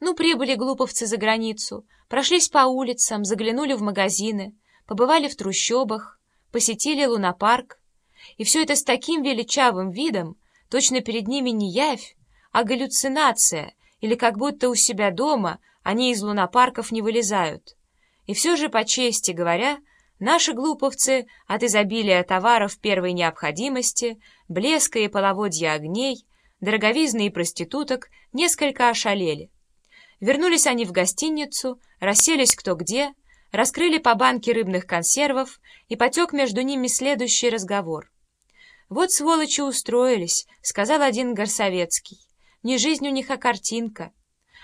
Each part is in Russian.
Ну, прибыли глуповцы за границу, прошлись по улицам, заглянули в магазины, побывали в трущобах, посетили лунопарк. И все это с таким величавым видом, точно перед ними не явь, а галлюцинация, или как будто у себя дома они из лунопарков не вылезают. И все же, по чести говоря, наши глуповцы от изобилия товаров первой необходимости, блеска и половодья огней, дороговизны и проституток несколько ошалели. Вернулись они в гостиницу, расселись кто где, раскрыли по банке рыбных консервов, и потек между ними следующий разговор. «Вот сволочи устроились», — сказал один Горсовецкий. «Не жизнь у них, а картинка.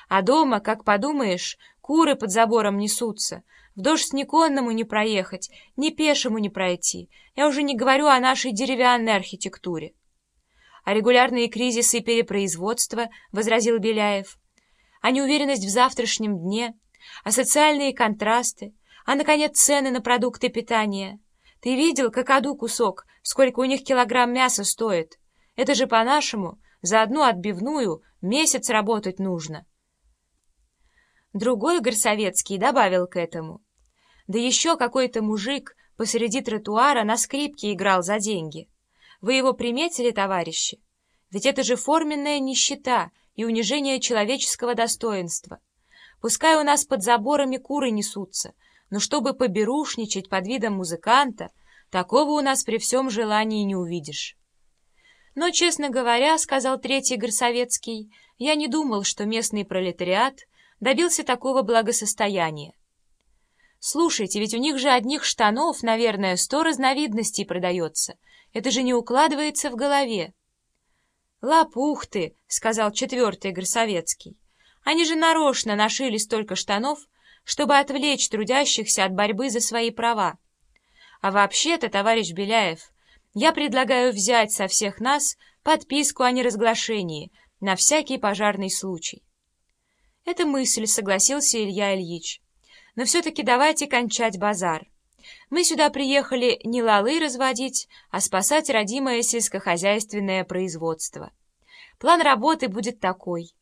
А дома, как подумаешь, куры под забором несутся, в дождь ни конному не проехать, ни пешему не пройти. Я уже не говорю о нашей деревянной архитектуре». «А регулярные кризисы и перепроизводство», — возразил Беляев, а неуверенность в завтрашнем дне, а социальные контрасты, а, наконец, цены на продукты питания. Ты видел, как аду кусок, сколько у них килограмм мяса стоит? Это же по-нашему, за одну отбивную месяц работать нужно. Другой горсоветский добавил к этому. Да еще какой-то мужик посреди тротуара на скрипке играл за деньги. Вы его приметили, товарищи? Ведь это же форменная нищета — и унижение человеческого достоинства. Пускай у нас под заборами куры несутся, но чтобы поберушничать под видом музыканта, такого у нас при всем желании не увидишь. Но, честно говоря, — сказал третий горсоветский, — я не думал, что местный пролетариат добился такого благосостояния. Слушайте, ведь у них же одних штанов, наверное, сто разновидностей продается. Это же не укладывается в голове. «Лопух ты!» — сказал четвертый Горсовецкий. «Они же нарочно нашили столько штанов, чтобы отвлечь трудящихся от борьбы за свои права. А вообще-то, товарищ Беляев, я предлагаю взять со всех нас подписку о неразглашении на всякий пожарный случай». «Это мысль», — согласился Илья Ильич. «Но все-таки давайте кончать базар. Мы сюда приехали не лалы разводить, а спасать родимое сельскохозяйственное производство. План работы будет такой.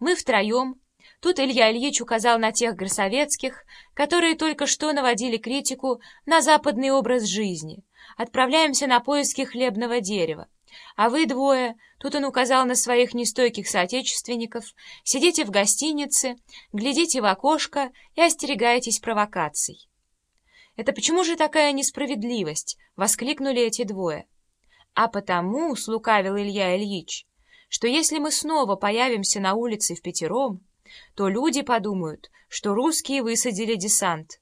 Мы втроем, тут Илья Ильич указал на тех горсоветских, которые только что наводили критику на западный образ жизни, отправляемся на поиски хлебного дерева. А вы двое, тут он указал на своих нестойких соотечественников, сидите в гостинице, глядите в окошко и остерегаетесь провокаций. «Это почему же такая несправедливость?» — воскликнули эти двое. «А потому», — слукавил Илья Ильич, «что если мы снова появимся на улице в пятером, то люди подумают, что русские высадили десант.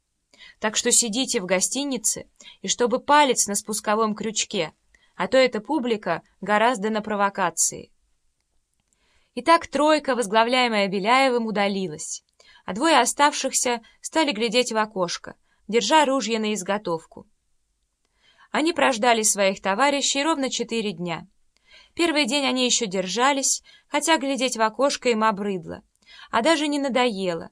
Так что сидите в гостинице, и чтобы палец на спусковом крючке, а то эта публика гораздо на провокации». Итак, тройка, возглавляемая Беляевым, удалилась, а двое оставшихся стали глядеть в окошко — держа ружья на изготовку. Они прождали своих товарищей ровно четыре дня. Первый день они еще держались, хотя глядеть в окошко им обрыдло, а даже не надоело,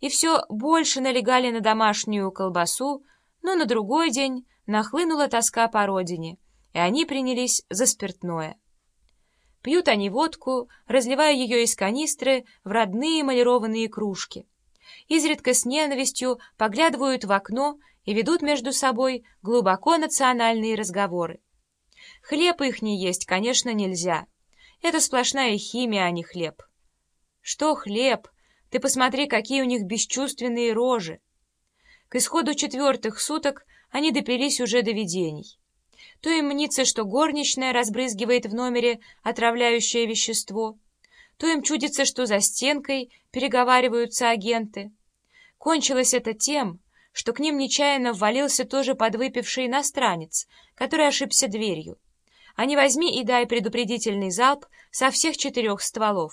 и все больше налегали на домашнюю колбасу, но на другой день нахлынула тоска по родине, и они принялись за спиртное. Пьют они водку, разливая ее из канистры в родные эмалированные кружки изредка с ненавистью поглядывают в окно и ведут между собой глубоко национальные разговоры. Хлеб их не есть, конечно, нельзя. Это сплошная химия, а не хлеб. Что хлеб? Ты посмотри, какие у них бесчувственные рожи. К исходу четвертых суток они допились уже до видений. То им мнится, что горничная разбрызгивает в номере отравляющее вещество, то им чудится, что за стенкой переговариваются агенты. Кончилось это тем, что к ним нечаянно ввалился тоже подвыпивший иностранец, который ошибся дверью. А не возьми и дай предупредительный залп со всех четырех стволов.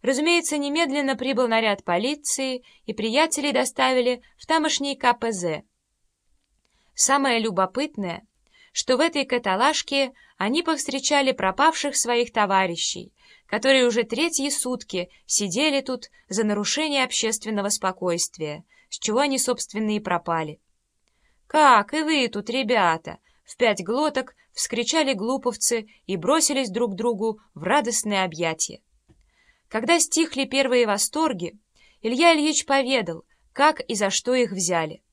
Разумеется, немедленно прибыл наряд полиции, и приятелей доставили в тамошний КПЗ. Самое любопытное, что в этой каталажке они повстречали пропавших своих товарищей, которые уже третьи сутки сидели тут за нарушение общественного спокойствия, с чего они, собственно, и пропали. «Как, и вы тут, ребята!» — в пять глоток вскричали глуповцы и бросились друг другу в радостное объятие. Когда стихли первые восторги, Илья Ильич поведал, как и за что их взяли.